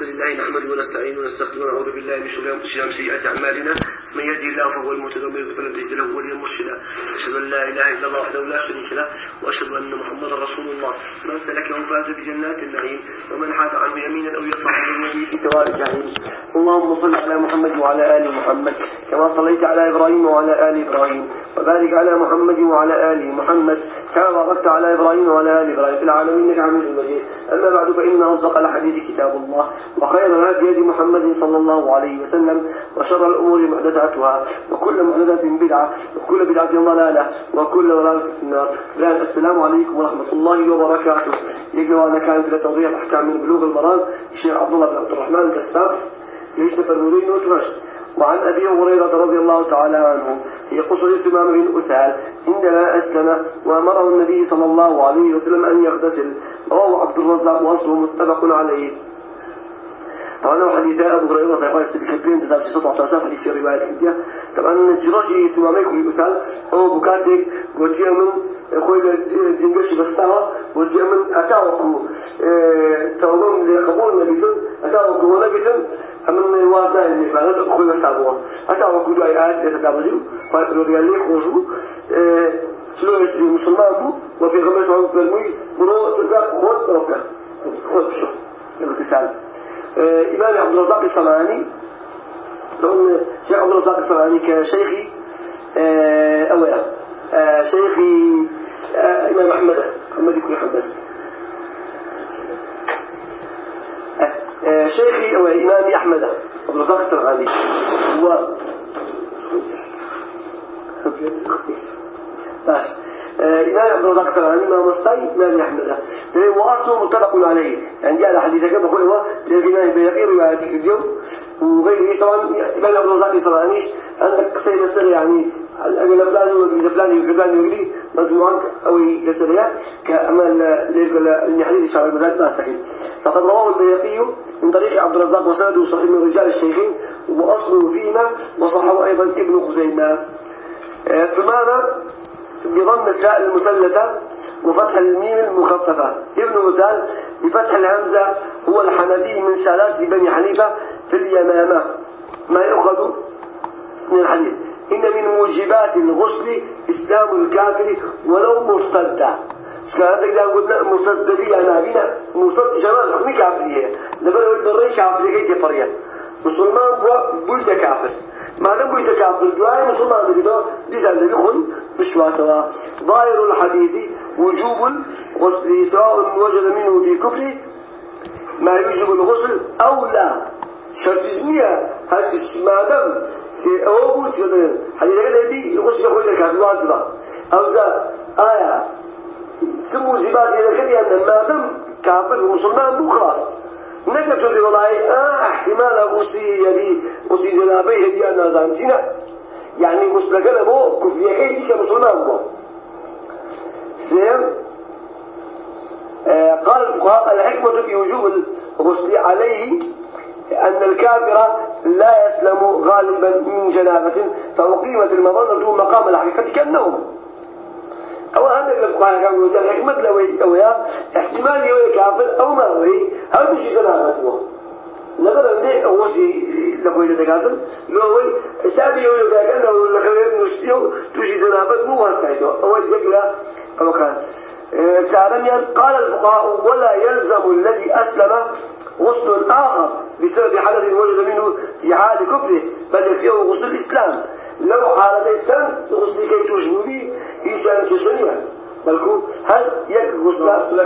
الحمد لله نحمده ونستعينه ونستغفره ونعوذ بالله من شرور أنفسنا ومن سيئات أعمالنا. من يهده الله فهو المهتد ومن يضلل فلن تجد له وليا مرشدا. أشهد أن لا إله إلا الله وحده لا شريك له وأشهد أن محمدا رسول الله. من سلكه فاز بجنات النعيم ومن حاد عنه يمينا أو يسرا فهو في سواء الجحيم. اللهم صل على محمد وعلى آل محمد كما صليت على إبراهيم وعلى آل إبراهيم وبارك على محمد وعلى آل محمد كما باركت على إبراهيم وعلى آل إبراهيم. في العالمين إنك حميد مجيد أما بعد فان اصدق الحديث كتاب الله وخير الهدي هدي محمد صلى الله عليه وسلم وشر الأمور محدثاتها وكل محدثة بدعة وكل بدعة ضلالة وكل ضلالة في النار. السلام عليكم ورحمة الله وبركاته. يقرأ كانت لتوضيح احكام من بلوغ المرام الشيخ عبد الله بن عبد الرحمن الكساب يجب فرمودين وتمشي وعن أبي هريرة رضي الله تعالى عنه في قصر الثمام بن أسهل عندما أسلم وأمره النبي صلى الله عليه وسلم أن يغتسل. رواه عبد الرزاق وأصله متفق عليه. طبعا حديث أبو هريرة يقول استبكتين تدار في سطع تاسف حديث رواية كبيرة. طبعا جراجي ثماميكم بأسهل هو بكاتك قلت من خوي دينجش بستاوا قلت من أتاوكو توضم لقبول نبيتن أتاوكو ونبيتن أمن واسع المفعلات أخوي بستاوا أتاوكو دعي آيات يتكابزيو فأقول لي خوشو شلو يسري مسلمان بو وفي غمية عمد فرمي برو تلقى خود ربك خود بشو الاغتسال إمام عبد الرزاق الصنعاني طبعا شيخ عبد الرزاق الصنعاني كشيخي أولا شيخي إمام أحمد محمد يكون محمد شيخي أو إمامي أحمد عبد الرزاق الصنعاني هو باش. إمام عبد الرزاق الصنعاني ما مصطي إمام أحمد. وأصله متفق عليه. يعني جاء حديثك بقول هو للإمام بيقي رواياتك اليوم وغيره طبعا. إمام عبد الرزاق الصنعاني عندك قصة مسألة يعني الأجل فلان وقري فلان وفلان وقري مجموعة أو لسرية كأمل المحلي شعر المزاد ما سكن فقد رواه البيهقي من طريق عبد الرزاق وسنده صحيح من رجال الشيخين وأصله فيما وصحه أيضا ابن خزيمة. ثمانة بضم التاء المثلثة وفتح الميم المخففة. ابن مثال بفتح الهمزة هو الحنفي من سلاسل بني حنيفة في اليمامة. ما يؤخذ من الحديث؟ إن من موجبات الغسل إسلام الكافر ولو مرتدا كان عندك ده قلنا مرتد بي أنا بينا مرتد شمال حكمي كافرية لبنا قلت بري كافرية كي تفريا مسلمان بوا بويت كافر. ما دام بويت كافر دعاء مسلمان بيدو بيزال اللي بيخل بشواتوا ظاهر الحديث وجوب الغسل سواء وجد منه في كفر ما يوجب الغسل أو لا. شرط زمية هل ما دام أو بوت كده حديث كده دي يغسل يخرج كان واجبة أو ذا آية. سمو زباد إذا كده أن ما دام كافر ومسلمان مو خلاص. نجد تقول والله آه احتمال غسلي يبي غسلي جنابي هدي أنا زانتنا يعني غسل كده مو كفر يكيد كمسلمان مو زين؟ آه قال الفقهاء الحكمة في وجوب الغسل عليه أن الكافر لا يسلم غالبا من جنابة فأقيمت المظنة مقام الحقيقة كالنوم أو هذا الفقهاء كانوا يقولون الحكمة لوي أو يا احتمال يوي كافر أو ما وي هل مش جنابته نقدر عندي أول شيء لقوي لتكافر لو وي سابي يوي كأنه لخير مستيو توشي جنابة مو واستعيده. أول يقرأ أو كان. ثانيا قال الفقهاء ولا يلزم الذي أسلم غسل آخر بسبب حدث وجد منه في حال كفره بل يكفيه غسل الإسلام. لو حالتين سن غسل كي تشبه به إنسان كشنيا بلكو هل يك غسل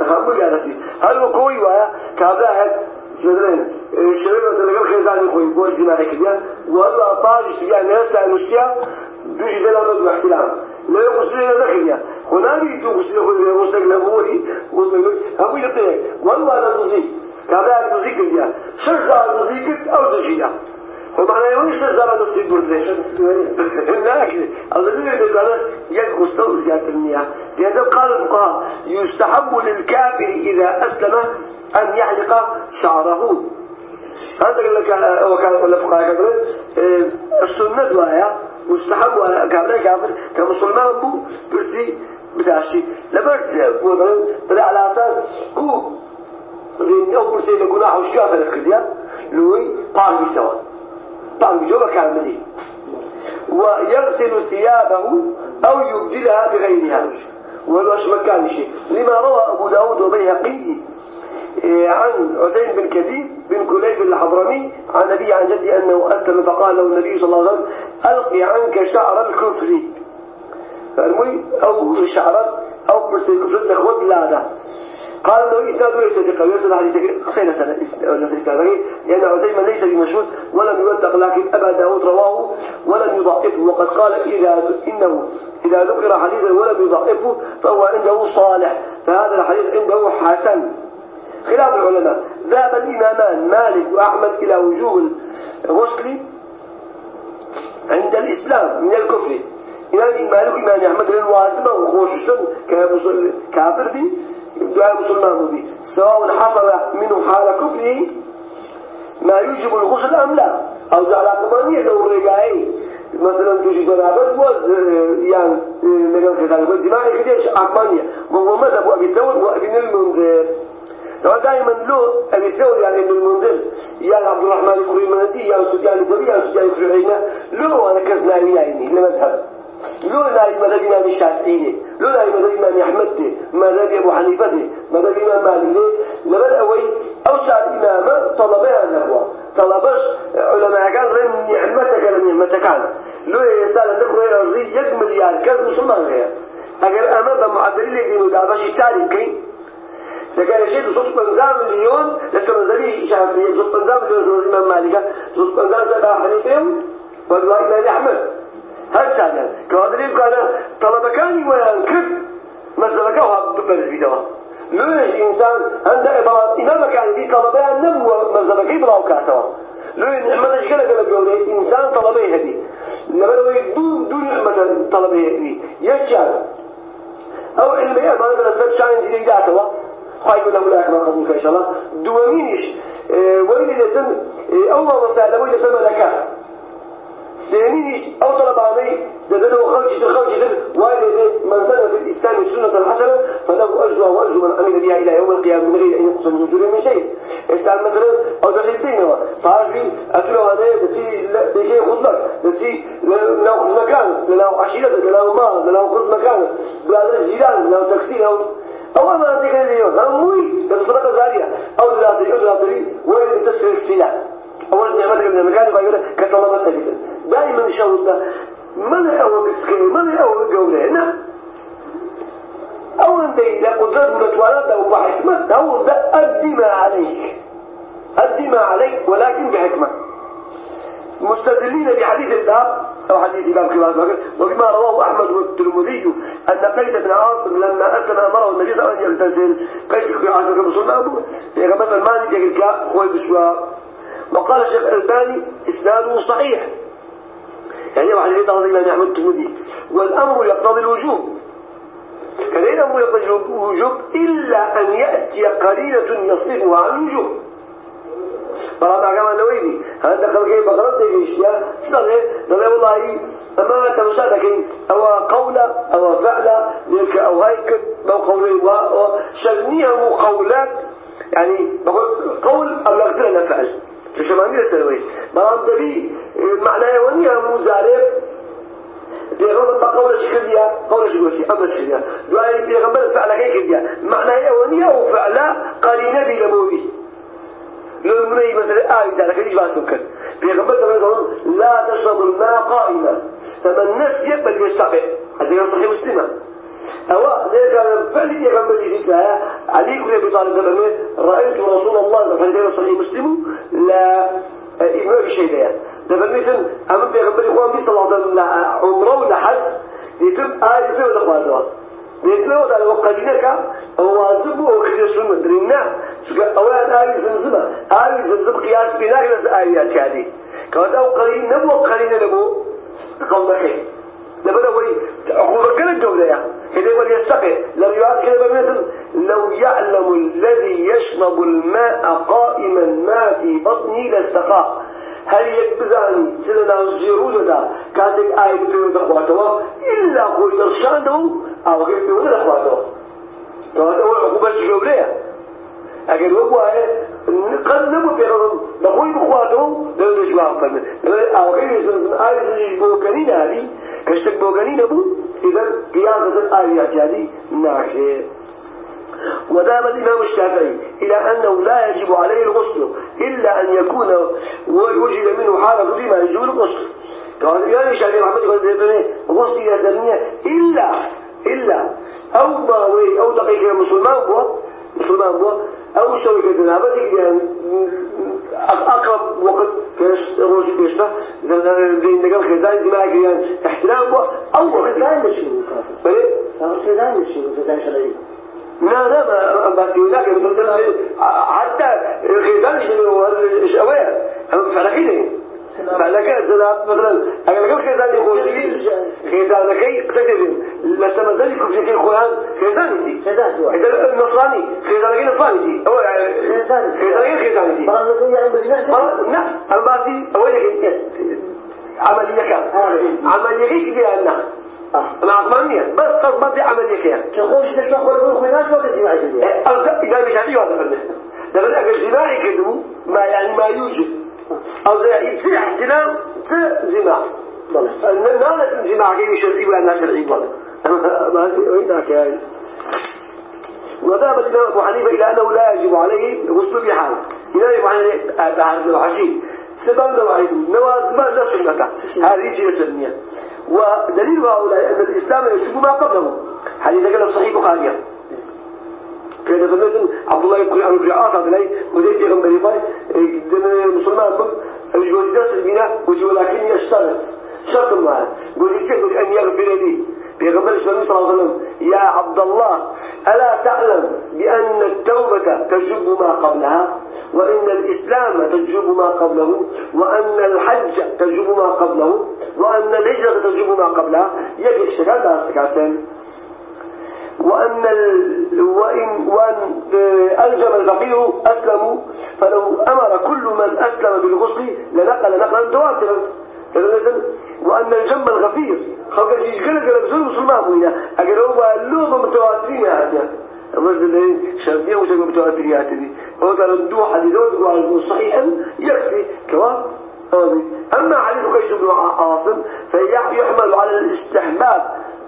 هم جالسي هل وكوي ويا كابلا شدرين الشباب مثلا قال خيزان يخوي بول جماعي كبير وهل أطاج استبيع ناس لا نشتيا دوشي دلامة واحتلام لا يغسل لنا دخليا هناك يتو غسل يخوي غسل لبوري غسل هم يبتعي والله لا تزيد كابلا الموسيقى دي شرزة الموسيقى أو تجيها هو معنى يقول شرزة الموسيقى بردلش لكن أظن أن الناس يقصدوا زيادة المياه لهذا قال الفقهاء يستحب للكافر إذا أسلم أن يحلق شعره. هذا قال لك وكان الفقهاء كبير السنة دوايا مستحب كافر كافر كمسلمان بو برسي بتاعشي لبرسي مثلا على أساس يعني أو برسي لقناح وشكا خلف كرديا لوي طعم بيتوا طعم بيتوا كامله ويغسل ثيابه أو يبدلها بغيرها ولوش مكان شيء لما روى أبو داود وبيهقي عن عثيم بن كثير بن كليب الحضرمي عن نبي عن جدي أنه أسلم فقال له النبي صلى الله عليه وسلم ألقي عنك شعر الكفر فالمي أو شعرت أو برسي الكفر لخوض لاده قال له إسناد ليس بقوي يرسل حديث قصينا سنة إسناده لأن عزيمة ليس بمشهود ولم يوثق لكن أبا داود رواه ولم يضعفه. وقد قال إذا إنه إذا ذكر حديثا ولم يضعفه فهو عنده صالح. فهذا الحديث عنده حسن. خلاف العلماء. ذهب الإمامان مالك وأحمد إلى وجوب الغسل عند الإسلام من الكفر. إمام مالك وإمام أحمد للوازمة وخوششتن كافر بي دعاء مسلمان به سواء حصل منه حال كفره ما يجب الغسل أم لا؟ أو جعل كمانية لو الرقائي مثلا توجد جنابت و يعني لقد خلال الجماعي كديش أكمانية وهو مذهب أبي الثور وأبي المنذر لو دائما له أبي الثور يعني ابن المنذر يا عبد الرحمن الكريماني يا سفيان الثوري يا سفيان الكريماني له أنا كزناوي يعني لمذهب. لو لا مذهب إمام الشافعي لو لا مذهب إمام أحمد مذهب أبو حنيفة مذهب إمام مالك لمن أوي؟ أو شعب إمام طلبها النبوة طلبش علماء كان لم نعمتك لم نعمتك كان لو يسال نبغى يرضي يد مليار كذا مسلمان غير أجر أنا بمعدل لي دينو دابش التاريخ كين لكن شيء صوت بنزام مليون لسه مزري شافعي صوت بنزام مليون صوت إمام مالك صوت بنزام زاد حنيفة والله إمام أحمد هل شاهدان كوادري كان طلبكاني ويان كف مزلكه ببرز بيتوا لوش إنسان عند إبراء إمام كان في طلبة النبوة مزلكي بلاو كاتوا لو نعمة شكلك قال بيقول إنسان طلبه هدي لما لو يدون دون نعمة طلبه هدي يجعل أو علمي أمان درسات شان جديداتوا خاي يقول له لا ما قبولك إن شاء الله دوامينش آه وإذا آه أول مسألة وإذا تم لك ثانيش أو طلباني دزنا وخلش تخلش دل والد من سنة في الإسلام السنة الحسنة فله أجر وأجر من عمل بها إلى يوم القيامة من غير أن يقص من أجور من شيء إسلام مثلا أو دخل بينه فعارفين أتلو هذا دتي بيجي يخذ لك دتي لو خذ مكان لو عشيرة لو مال لو خذ مكان بلا جيران لو تكسير أو أول ما نتيجة اليوم هموي بصدقة زارية أو لا أو لا وين تسرق السلاح أول نعمتك من المكان يقول كطلبة تجد دائما من أول بسكين من أول قولة هنا. أول دي لا قدرت ولا أو بحكمة أول ده أدي ما عليك. أدي ما عليك ولكن بحكمة. مستدلين بحديث الذهب أو حديث إمام كبار بكر وبما رواه أحمد والترمذي أن قيس بن عاصم لما أسلم أمره النبي صلى الله عليه وسلم يغتسل. قيس بن عاصم كمسلم في غمام المالك يقول خوي بشوى وقال الشيخ الباني إسناده صحيح. يعني واحد يقول هذا الإمام أحمد الترمذي والأمر يقتضي الوجوب. كان الأمر يقتضي الوجوب إلا أن يأتي قرينة يصرفها عن الوجوب. فهذا كما نويني هذا خلقه بغرض ديش يا صدق ده؟ والله أما تمشاتك أو قولة أو فعلة لك أو هيك أو قولين شغنيها قولات. يعني بقول قول أو يقدر فعل. تشمعني لسنوي بلام دبي معناه ونيا مزارب بيغمبر بقول شكليا قول شكليا أما شكليا دعاء بيغمبر فعل كيكيا معناه ونيا وفعل قرينة بلموي لو المني مثلا آية ذلك ليش باسم كذا بيغمبر تقول لا تشرب الماء قائما. فمن نس يقبل يستقع هذا صحيح مسلمة. أو ذلك فعل يجيبها علي بن أبي طالب قال رأيت رسول الله عليه وسلم مسلم لا إمام شيء ده ده مثل أما بيغمبر إخوان بي صلى الله عليه وسلم عمره ولا حج؟ يتم آية فيه ولا خواتها يتلو على وقدينك واجب وخذ السنة درينا أولا آية زمزمة آية زمزم قياس بناك ناس آيات كانت أو قليل نبو قليل نبو. قلبك نبدا وي عقوبة قلت دولة يعني كده وليستقي لو يعاد بمثل لو يعلم الذي يشرب الماء قائما ما في بطنه لاستقى. هل يكبزاني سيدنا الزيرود دا كاتك آية بيوم دخواتوا إلا خوي درشانه أو غير بيوم دخواتوا فهذا هو عقوبة جولية اگر وهو قد نبو بيرون بخوي بخواته. لو نجوا فن. أو غير يسمى آية بوغنين هذه. كشتك بوغنين ابو اذا قيادة الآيات هذه ناخي وذهب الإمام الشافعي إلى أنه لا يجب عليه الغسل إلا أن يكون وجد منه حالة بما يجوز الغسل. قال الإمام الشافعي رحمه الله غسل يزنية إلا إلا. أو ما وي أو دقيقة مسلمان بوا مسلمان بوا أو نابتك يعني أقرب وقت روجي بيشتا بين نقل خزان يعني احترام بوا أو خزان لشنو كافر خزان لشنو خزان شرعي لا لا ما بس هناك مثلا حتى خزان شنو الشوايه فلكن فلكن مثلا اگر خزان يخوشي خزان كي قصدين لسه مازال يكون في القران خزان دي خزان نصراني دي أو خزان خزان خزان دي لا الباسي اول عمليه كان عمليه كده أنا أنا عقمانية بس تصمت عملية كيان كخوش نشوى خلقون خوينا شو كزيماعي كذي إذا مش عدي هذا فلنا لكن أجل جماعي كذبوا ما يعني ما يوجد أو يصير احتلام زماع نالت الجماع كي يشرعي وأنا شرعي بلا ما وين ذاك يعني وذهب الإمام أبو حنيفة إلى أنه لا يجب عليه غسل بحال. إلى أبو حنيفة بعد الوحشي سبب نوعين نواز ما لا سنة هذه شيء سنية. ودليل هؤلاء أن الإسلام يجب ما قبله. حديث قال صحيح بخاري كان مثلا عبد الله عمرو بن العاص عبد الله ودي بيغمبري فاي مسلمان بن الجود داس البناء ولكن يشترط شرط ما قول يجب أن يغفر لي؟ بيغمبر صلى الله عليه وسلم يا عبد الله ألا تعلم بأن التوبة تجب ما قبلها وإن الإسلام تجب ما قبله وأن الحج تجب ما قبله وأن الهجرة تجب ما قبلها يجب الشكال لا استكاتين وأن ال... وإن وأن ألجم الفقير أسلموا فلو أمر كل من أسلم بالغسل لنقل نقلا تواترا وأن الجنب الغفير خلق يقول لك بزول مسلمان بوينا أقول هو اللغة متواترين هاتيا مثلا شرطية وشبه متواترين هاتي هو قال الدو حديثات وعلى صحيحا يكفي كمان أما حديث قيس بن عاصم فيحمل على الاستحباب.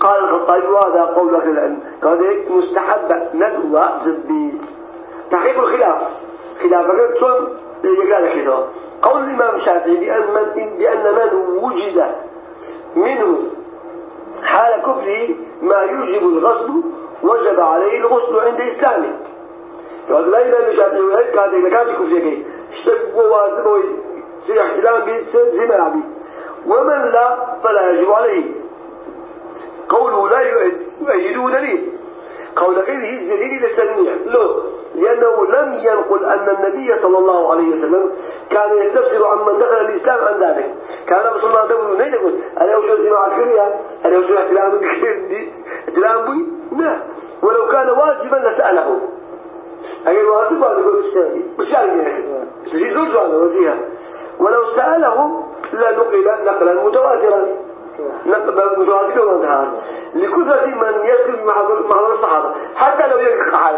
قال الخطابي وهذا قول أخي العلم. قال هيك مستحب ندوى زبي تحقيق الخلاف. خلاف شلون يقال كده قول الإمام الشافعي بأن من بأن من وجد منه حال كفره ما يوجب الغسل وجب عليه الغسل عند إسلامه. قال لا إمام الشافعي وهيك هذا إذا كان كفره كي اشتبه واجب ويصير احتلام به زي ما ومن لا فلا يجب عليه. قوله لا يؤيده دليل قول غيره دليل للسلمية لا لأنه لم ينقل أن النبي صلى الله عليه وسلم كان يستفسر عن من دخل الإسلام عن ذلك. كان رسول الله وسلم نين يقول أنا أوشو جماعة كريا أنا أوشو احتلام احتلام بي لا. ولو كان واجبا لسأله. أي واجب هذا يقول مش يعني. سجي زوج هذا وزيها ولو سأله لنقل نقلا متواترا. متواجد وانتهى. لكثرة من يسلم مع الصحابة. حتى لو يقع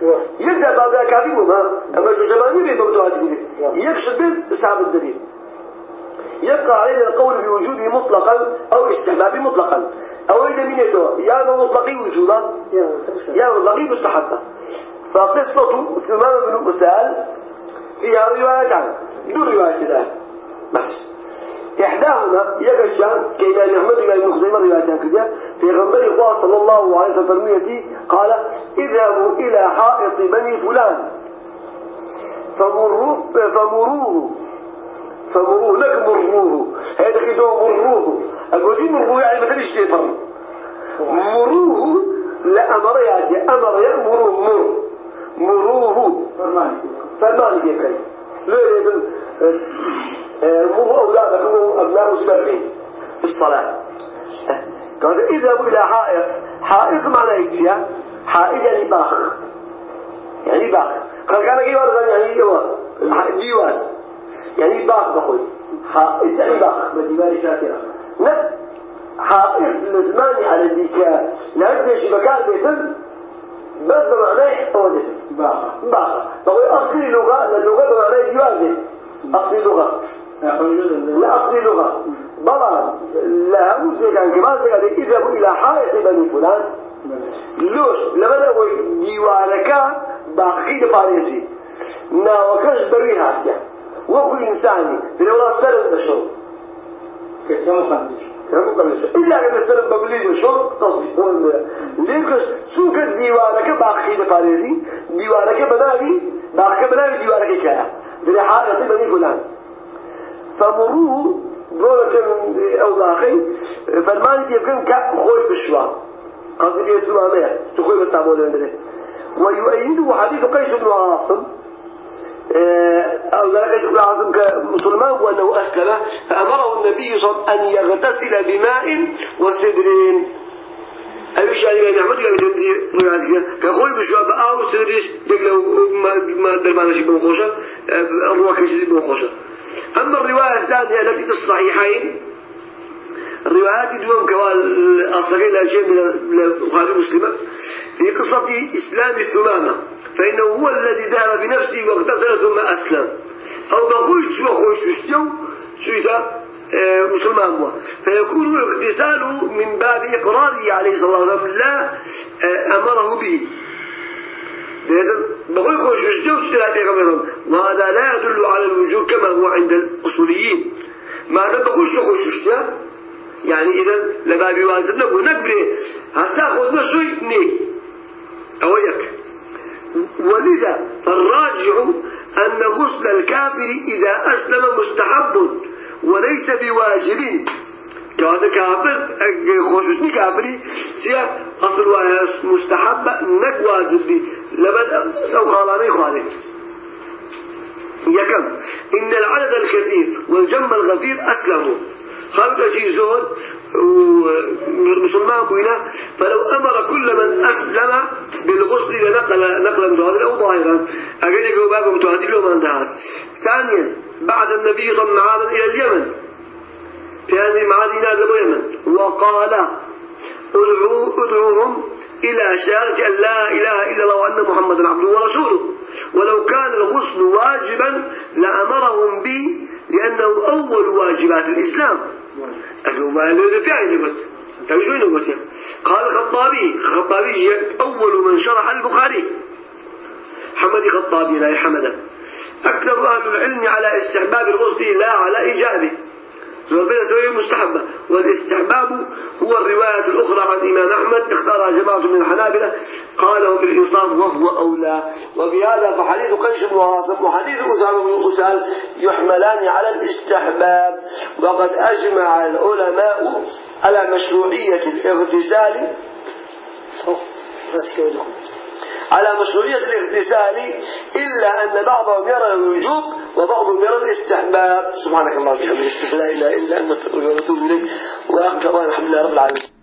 حالة الإسلام يبدأ بعد أكاذيبهم أما شو شماني بيه متواجد يكشف بسبب الدليل يبقى علينا القول بوجوده مطلقا أو استحبابه مطلقا. أو إذا من يتوى يا مطلقي وجوبا يا مطلقي مستحبا فقصة ثمام بن أسال فيها روايتان دو رواية ذلك بس. إحداهما يغشى كإمام أحمد إمام مخزيمة رواية كذا في غنبر إخوة صلى الله عليه وسلم قال إذهبوا إلى حائط بني فلان. فمروه فمروه فمروه لك مروه. هذا كده مروه. أقول دي مروه؟ يعني مثل اشتفر مروه؟ لا أمر يا أمر يا مروه مر مروه. فرمان فرمان كيف ليه مروا أولادكم أبناء السبع في الصلاة قال اذهبوا إلى حائط حائط معنى إيش حائط يعني باخ يعني باخ قال كان جيوان يعني هو ديوان يعني باخ بقول حائط يعني باخ بديوان شاكرة لا حائط لزماني على الديكا لا شي مكان بيتم بس بمعنى أودي باخر باخر بقول أصلي لغة اللغة بمعنى جوازي أصلي لغة لا لغة. بلا لا وزي كان كمان قال اذهبوا إلى حائط بني فلان. لوش لما نقول ديوانك باقي باريزي ناوكش بري هاتيا وكو إنساني لولا سرد بشو. كسمو قنديش إلا أن مثلا ببليد شو تصديق ليكش سوق الديوانك باقي باريزي ديوانك بناوي باقي بناوي ديوانك كلا دري حائط بني فلان. فمروه دولة أو باقي فرماني يمكن كخوي بشوا. قصدي يسمع ما تخوي بس عمود عندنا. ويؤيده حديث قيس بن عاصم. أو ذلك قيس عاصم كمسلمان وأنه أسلم فأمره النبي صلى الله عليه وسلم أن يغتسل بماء وسدر أيش يعني بين قال جندي رواياتك كخوي بشوا بأو سدريش يقلو ما ما دربانا شيء بنخوشة الروح كشيء بنخوشة أما الرواية الثانية التي في الصحيحين الروايات دوم كوال أصدقائي لا شيء من البخاري مسلمة في قصة إسلام الثمامة فإنه هو الذي ذهب بنفسه واغتسل ثم أسلم. أو بخوش وخوش سويتا آه، مسلمان فيكون اغتساله من باب إقراره عليه الصلاة والسلام لا آه، أمره به. بقول خوش وشتو تشتو وهذا لا يدل على الوجوب كما هو عند الأصوليين؟ ما دام بخوش خوش وشتو يعني إذا لبابي واجب نبو نكبري حتى خذنا شيء ني. أو يك ولذا فالراجع أن غسل الكافر إذا أسلم مستحب وليس بواجب. كهذا كافر خوشني كافري سيا أصل مستحب نك واجب. لي لبد أو خالاني خالي يكم إن العدد الكثير والجم الغفير أسلموا خلق شيء زور مسلمان بينا فلو أمر كل من أسلم بالغسل لنقل نقلا ظاهرا أو ظاهرا. أجل يقول بابا متعدل وما انتهت ثانيا بعد النبي ضم معاذا إلى اليمن. في هذه معاذ نادى اليمن. وقال ادعو ادعوهم إلى شهادة أن لا إله إلا الله وأن محمدا عبده ورسوله. ولو كان الغسل واجبا لأمرهم به لأنه أول واجبات الإسلام. أقول ما له فعل نقول شو نقول قال الخطابي الخطابي أول من شرح البخاري. حمد خطابي لا حمد أكثر أهل العلم على استحباب الغسل لا على إيجابه. زوجين سوية مستحبة والاستحباب هو الرواية الأخرى عن الإمام أحمد اختارها جماعة من الحنابلة قاله بالإنصاف وهو أولى. وبهذا فحديث قيس بن عاصم وحديث أسامة بن أسال يحملان على الاستحباب. وقد أجمع العلماء على مشروعية الاغتسال. على مشروعية الاغتسال إلا أن بعضهم يرى الوجوب وبعضهم يرى الاستحباب. سبحانك اللهم وبحمدك لا إله إلا أنت أستغفرك وأتوب إليك. وأقول الحمد لله رب العالمين.